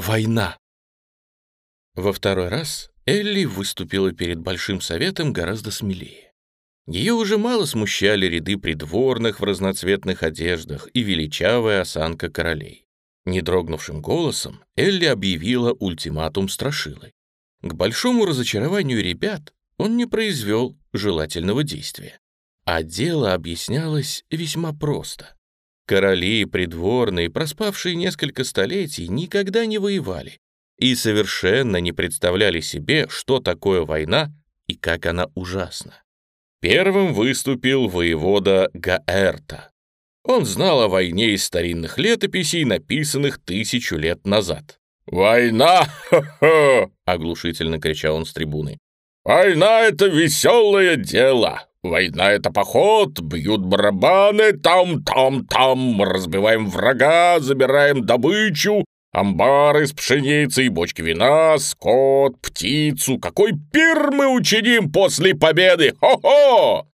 Война. Во второй раз Элли выступила перед Большим Советом гораздо смелее. Ее уже мало смущали ряды придворных в разноцветных одеждах и величавая осанка королей. Недрогнувшим голосом Элли объявила ультиматум Страшилы. К большому разочарованию ребят он не произвел желательного действия. А дело объяснялось весьма просто. Короли, придворные, проспавшие несколько столетий, никогда не воевали и совершенно не представляли себе, что такое война и как она ужасна. Первым выступил воевода Гаэрта. Он знал о войне из старинных летописей, написанных тысячу лет назад. «Война! Ха-ха!» — оглушительно кричал он с трибуны. «Война — это веселое дело! Война — это поход, бьют барабаны, там-там-там, разбиваем врага, забираем добычу, амбары с пшеницей, бочки вина, скот, птицу. Какой пир мы учиним после победы! Хо-хо!»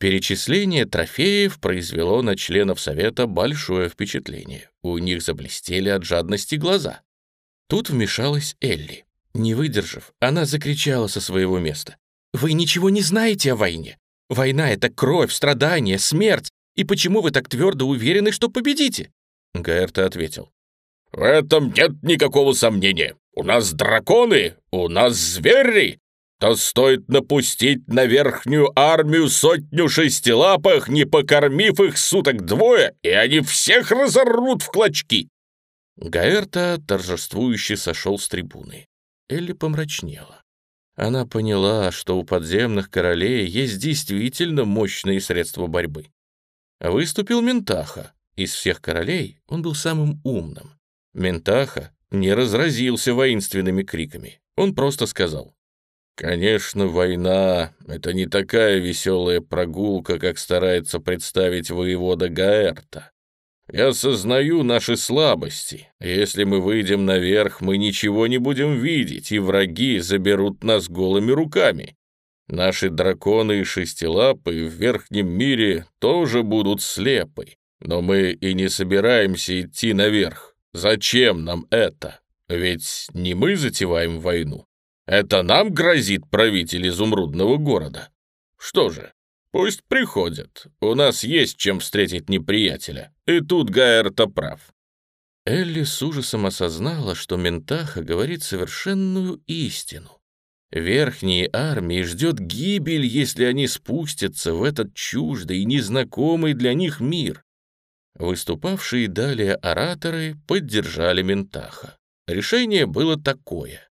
Перечисление трофеев произвело на членов Совета большое впечатление. У них заблестели от жадности глаза. Тут вмешалась Элли. Не выдержав, она закричала со своего места. «Вы ничего не знаете о войне. Война — это кровь, страдания, смерть. И почему вы так твердо уверены, что победите?» Гаэрта ответил. «В этом нет никакого сомнения. У нас драконы, у нас звери. То стоит напустить на верхнюю армию сотню шестилапых, не покормив их суток двое, и они всех разорвут в клочки». Гаэрта торжествующе сошел с трибуны. Элли помрачнела. Она поняла, что у подземных королей есть действительно мощные средства борьбы. Выступил Ментаха. Из всех королей он был самым умным. Ментаха не разразился воинственными криками. Он просто сказал, «Конечно, война — это не такая веселая прогулка, как старается представить воевода Гаэрта. Я сознаю наши слабости. Если мы выйдем наверх, мы ничего не будем видеть, и враги заберут нас голыми руками. Наши драконы и шестилапы в верхнем мире тоже будут слепы. Но мы и не собираемся идти наверх. Зачем нам это? Ведь не мы затеваем войну. Это нам грозит правитель изумрудного города. Что же, Пусть приходят. У нас есть чем встретить неприятеля. И тут Гайер-то прав. Элли с ужасом осознала, что Ментаха говорит совершенную истину. Верхние армии ждет гибель, если они спустятся в этот чуждый и незнакомый для них мир. Выступавшие далее ораторы поддержали Ментаха. Решение было такое.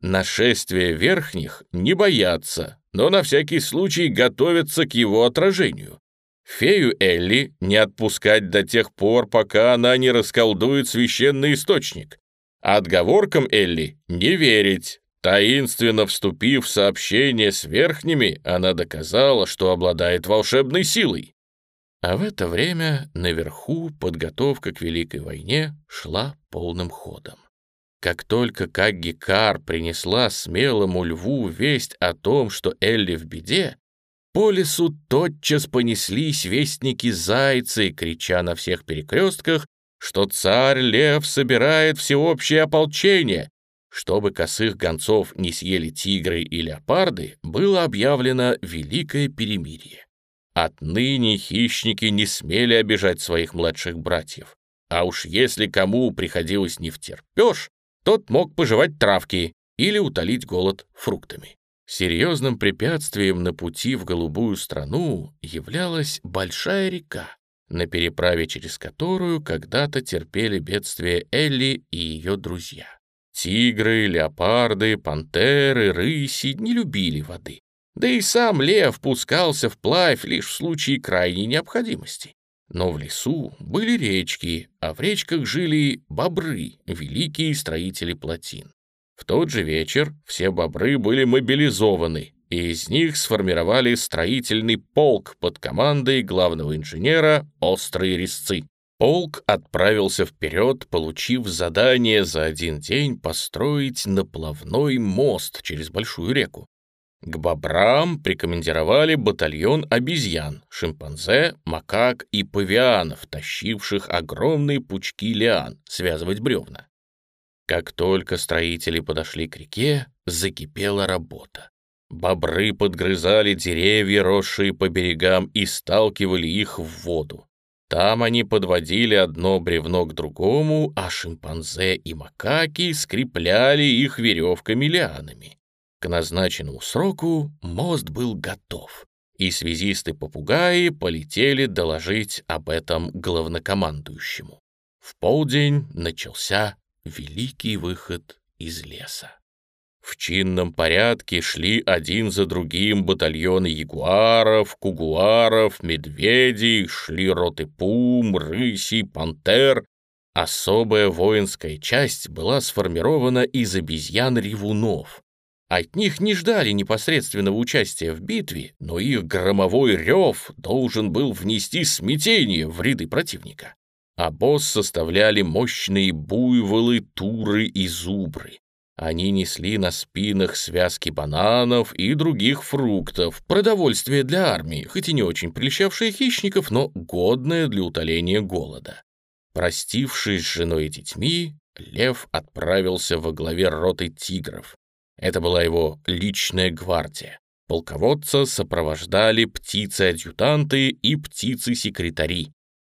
Нашествие верхних не боятся, но на всякий случай готовятся к его отражению. Фею Элли не отпускать до тех пор, пока она не расколдует священный источник. Отговоркам Элли не верить. Таинственно вступив в сообщение с верхними, она доказала, что обладает волшебной силой. А в это время наверху подготовка к Великой войне шла полным ходом. Как только Каггикар принесла смелому льву весть о том, что Элли в беде, по лесу тотчас понеслись вестники-зайцы, крича на всех перекрестках, что царь-лев собирает всеобщее ополчение. Чтобы косых гонцов не съели тигры и леопарды, было объявлено великое перемирие. Отныне хищники не смели обижать своих младших братьев. А уж если кому приходилось не втерпешь, тот мог пожевать травки или утолить голод фруктами. Серьезным препятствием на пути в голубую страну являлась большая река, на переправе через которую когда-то терпели бедствие Элли и ее друзья. Тигры, леопарды, пантеры, рыси не любили воды. Да и сам лев пускался вплавь лишь в случае крайней необходимости. Но в лесу были речки, а в речках жили бобры, великие строители плотин. В тот же вечер все бобры были мобилизованы, и из них сформировали строительный полк под командой главного инженера «Острые резцы». Полк отправился вперед, получив задание за один день построить наплавной мост через большую реку. К бобрам прикомандировали батальон обезьян, шимпанзе, макак и павианов, тащивших огромные пучки лиан, связывать бревна. Как только строители подошли к реке, закипела работа. Бобры подгрызали деревья, росшие по берегам, и сталкивали их в воду. Там они подводили одно бревно к другому, а шимпанзе и макаки скрепляли их веревками-лианами. К назначенному сроку мост был готов, и связисты-попугаи полетели доложить об этом главнокомандующему. В полдень начался великий выход из леса. В чинном порядке шли один за другим батальоны ягуаров, кугуаров, медведей, шли роты пум, рысей, пантер. Особая воинская часть была сформирована из обезьян-ревунов. От них не ждали непосредственного участия в битве, но их громовой рев должен был внести смятение в ряды противника. А босс составляли мощные буйволы, туры и зубры. Они несли на спинах связки бананов и других фруктов, продовольствие для армии, хоть и не очень прельщавшее хищников, но годное для утоления голода. Простившись с женой и детьми, Лев отправился во главе роты тигров. Это была его личная гвардия. Полководца сопровождали птицы-адъютанты и птицы-секретари.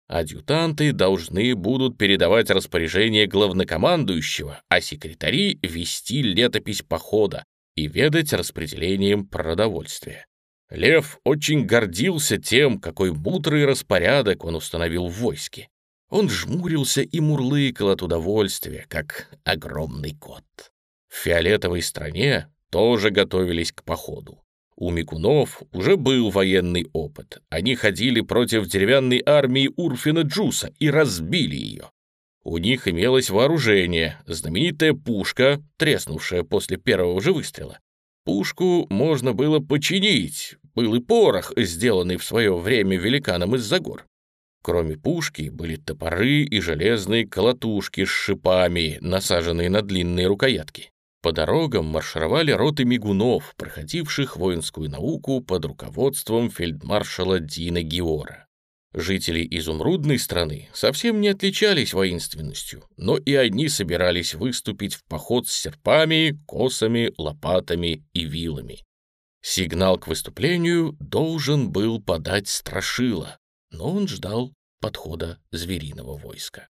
Адъютанты должны будут передавать распоряжение главнокомандующего, а секретари — вести летопись похода и ведать распределением продовольствия. Лев очень гордился тем, какой мудрый распорядок он установил в войске. Он жмурился и мурлыкал от удовольствия, как огромный кот. В фиолетовой стране тоже готовились к походу. У Микунов уже был военный опыт. Они ходили против деревянной армии Урфина Джуса и разбили ее. У них имелось вооружение, знаменитая пушка, треснувшая после первого же выстрела. Пушку можно было починить, был и порох, сделанный в свое время великаном из-за гор. Кроме пушки были топоры и железные колотушки с шипами, насаженные на длинные рукоятки. По дорогам маршировали роты мигунов, проходивших воинскую науку под руководством фельдмаршала Дина Геора. Жители изумрудной страны совсем не отличались воинственностью, но и они собирались выступить в поход с серпами, косами, лопатами и вилами. Сигнал к выступлению должен был подать страшила, но он ждал подхода звериного войска.